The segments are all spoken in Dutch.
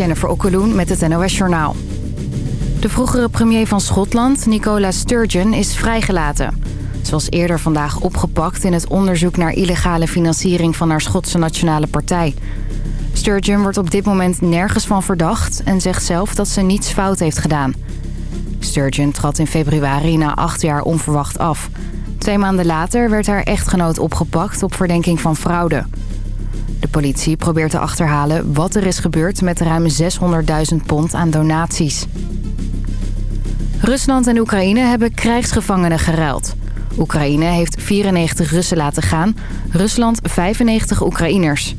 Jennifer Okkeloen met het NOS Journaal. De vroegere premier van Schotland, Nicola Sturgeon, is vrijgelaten. Ze was eerder vandaag opgepakt in het onderzoek naar illegale financiering van haar Schotse Nationale Partij. Sturgeon wordt op dit moment nergens van verdacht en zegt zelf dat ze niets fout heeft gedaan. Sturgeon trad in februari na acht jaar onverwacht af. Twee maanden later werd haar echtgenoot opgepakt op verdenking van fraude. De politie probeert te achterhalen wat er is gebeurd met ruim 600.000 pond aan donaties. Rusland en Oekraïne hebben krijgsgevangenen geruild. Oekraïne heeft 94 Russen laten gaan, Rusland 95 Oekraïners.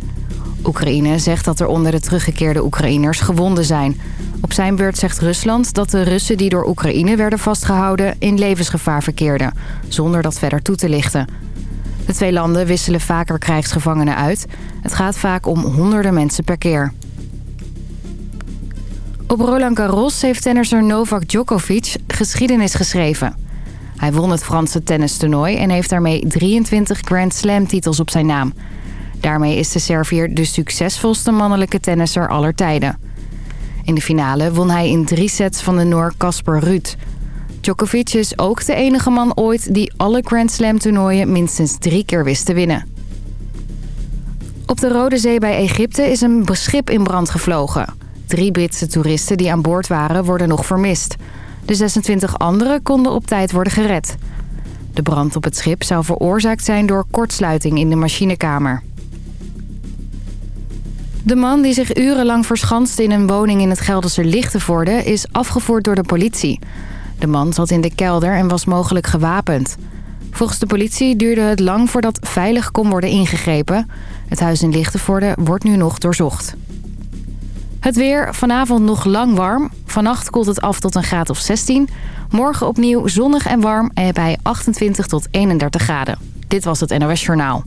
Oekraïne zegt dat er onder de teruggekeerde Oekraïners gewonden zijn. Op zijn beurt zegt Rusland dat de Russen die door Oekraïne werden vastgehouden... in levensgevaar verkeerden, zonder dat verder toe te lichten. De twee landen wisselen vaker krijgsgevangenen uit. Het gaat vaak om honderden mensen per keer. Op Roland Garros heeft tennisser Novak Djokovic geschiedenis geschreven. Hij won het Franse tennistoernooi en heeft daarmee 23 Grand Slam titels op zijn naam. Daarmee is de Servier de succesvolste mannelijke tennisser aller tijden. In de finale won hij in drie sets van de Noor Casper Ruud. Djokovic is ook de enige man ooit die alle Grand Slam toernooien minstens drie keer wist te winnen. Op de Rode Zee bij Egypte is een schip in brand gevlogen. Drie Britse toeristen die aan boord waren worden nog vermist. De 26 anderen konden op tijd worden gered. De brand op het schip zou veroorzaakt zijn door kortsluiting in de machinekamer. De man die zich urenlang verschanste in een woning in het Gelderse Lichtenvoorde... is afgevoerd door de politie. De man zat in de kelder en was mogelijk gewapend. Volgens de politie duurde het lang voordat veilig kon worden ingegrepen. Het huis in Lichtenvoorde wordt nu nog doorzocht. Het weer, vanavond nog lang warm. Vannacht koelt het af tot een graad of 16. Morgen opnieuw zonnig en warm en bij 28 tot 31 graden. Dit was het NOS Journaal.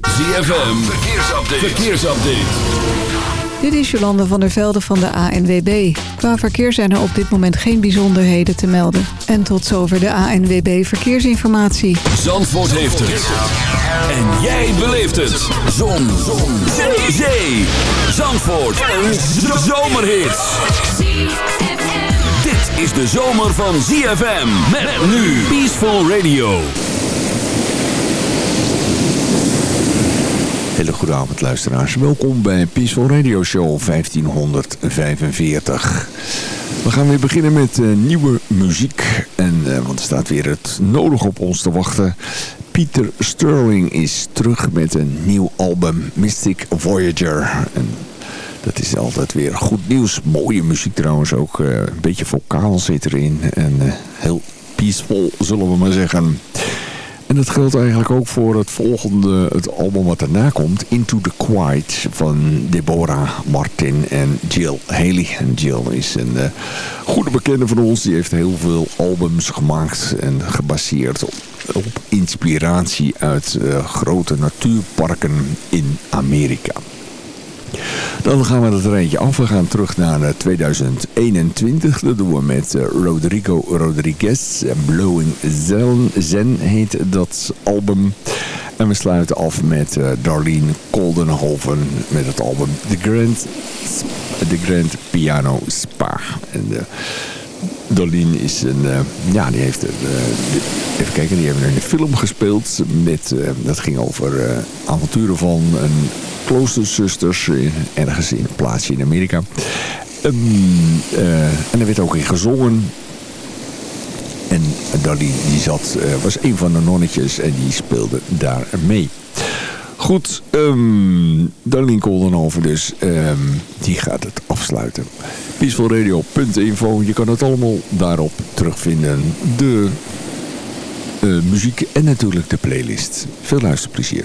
ZFM, verkeersupdate. verkeersupdate. Dit is Jolande van der Velde van de ANWB. Qua verkeer zijn er op dit moment geen bijzonderheden te melden. En tot zover de ANWB Verkeersinformatie. Zandvoort heeft het. En jij beleeft het. Zon. Zon. Zee. Zee. Zandvoort. Een zomerhit. Dit is de zomer van ZFM. Met nu Peaceful Radio. Hele goede avond luisteraars. Welkom bij Peaceful Radio Show 1545. We gaan weer beginnen met uh, nieuwe muziek. En, uh, want er staat weer het nodig op ons te wachten. Peter Sterling is terug met een nieuw album, Mystic Voyager. Dat is altijd weer goed nieuws. Mooie muziek trouwens ook. Uh, een beetje vocaal zit erin. En heel peaceful zullen we maar zeggen. En dat geldt eigenlijk ook voor het volgende, het album wat daarna komt. Into the Quiet van Deborah Martin en Jill Haley. En Jill is een uh, goede bekende van ons. Die heeft heel veel albums gemaakt en gebaseerd op, inspiratie uit uh, grote natuurparken in Amerika. Dan gaan we dat eentje af. We gaan terug naar 2021. Dat doen we met Rodrigo Rodriguez. Blowing Zen, heet dat album. En we sluiten af met uh, Darlene Koldenhoven met het album The Grand, The Grand Piano Spa. En Darlene is een, uh, ja, die heeft, uh, even kijken, die hebben in een film gespeeld. Met, dat ging over avonturen van een kloosterzusters ergens in een plaatsje in Amerika. Uh, en er werd ook in gezongen. En Dolly die zat, was een van de nonnetjes en die speelde daar mee. Goed, um, Darlene Koldenhoven dus, um, die gaat het afsluiten. Peacefulradio.info, je kan het allemaal daarop terugvinden. De uh, muziek en natuurlijk de playlist. Veel luisterplezier.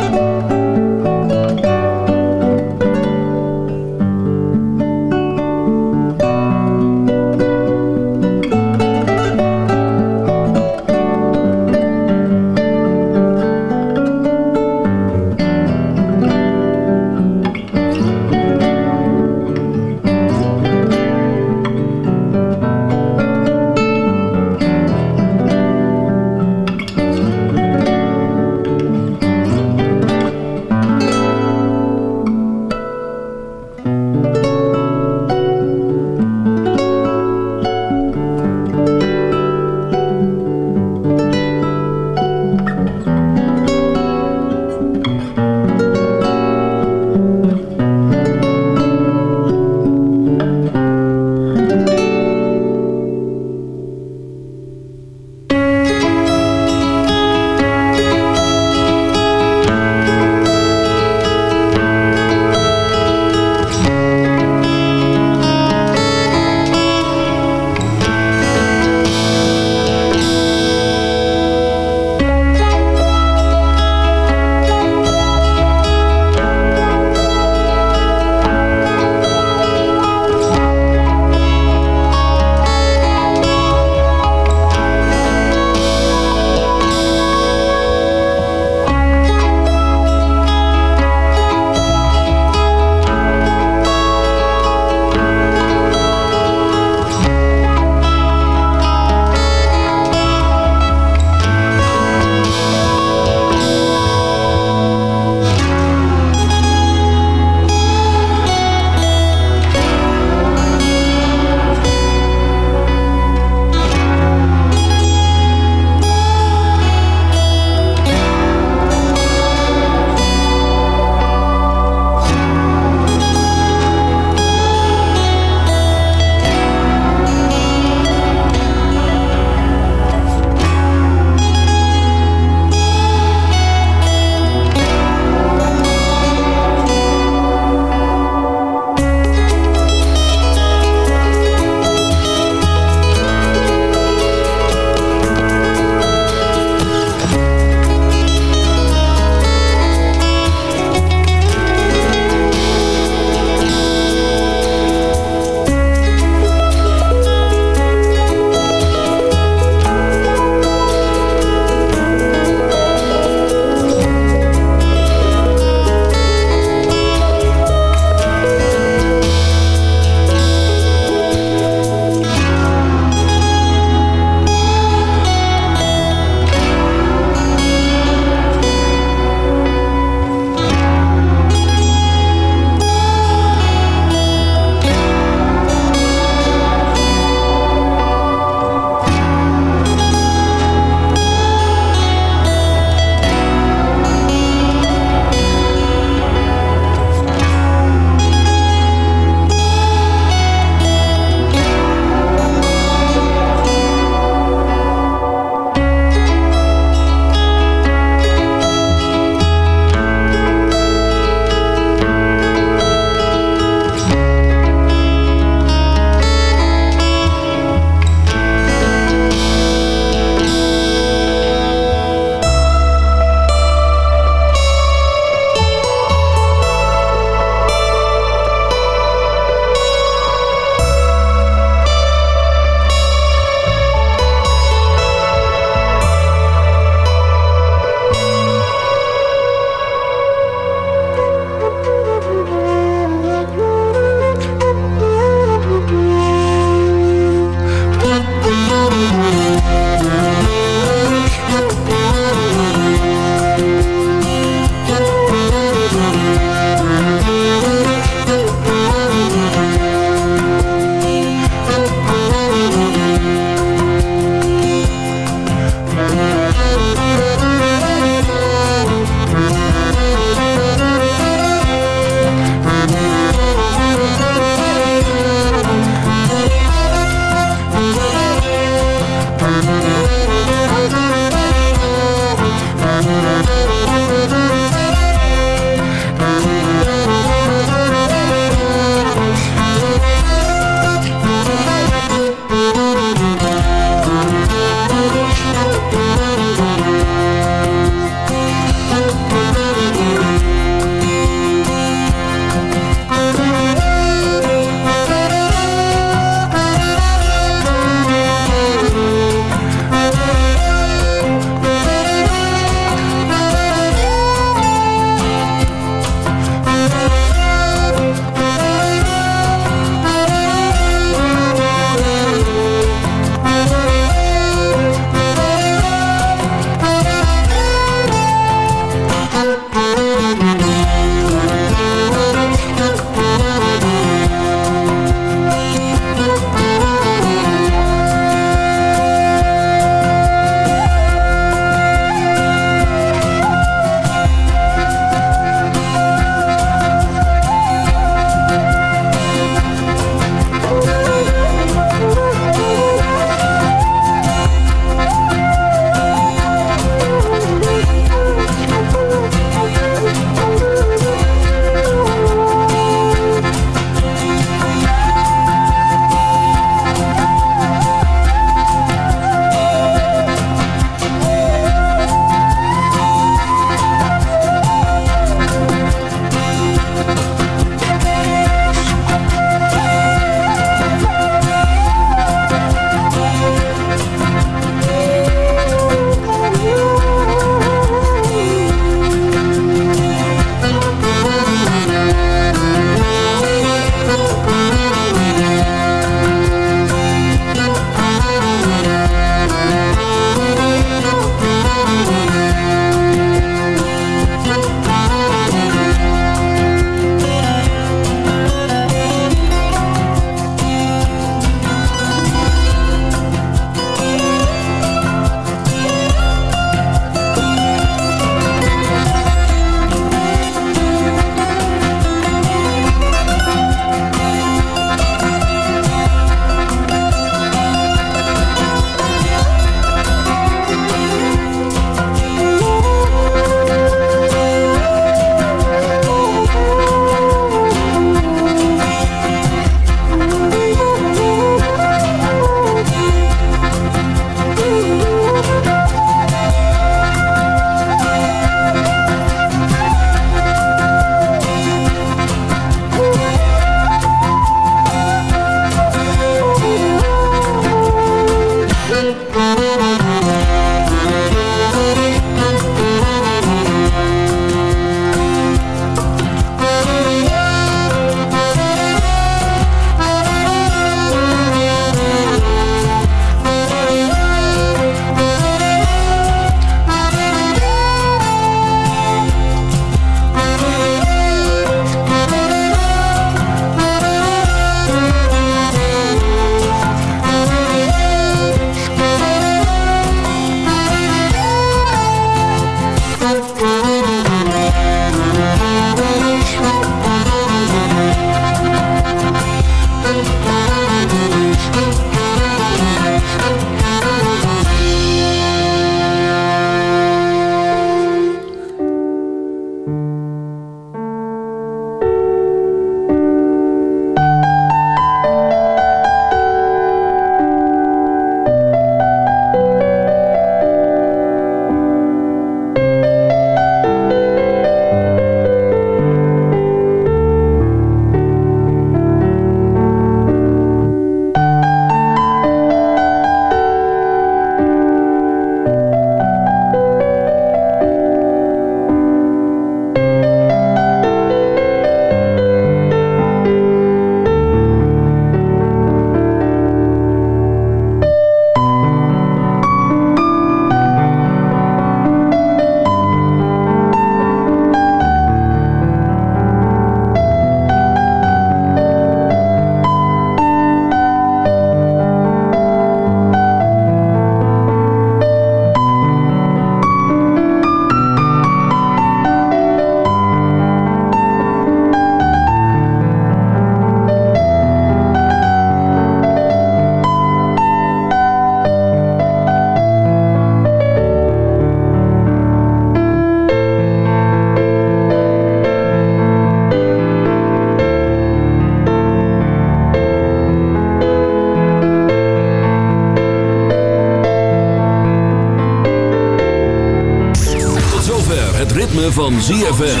Van ZFM.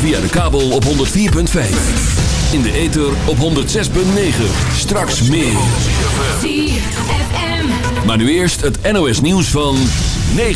Via de kabel op 104.5. In de ether op 106.9. Straks meer. Maar nu eerst het NOS nieuws van 9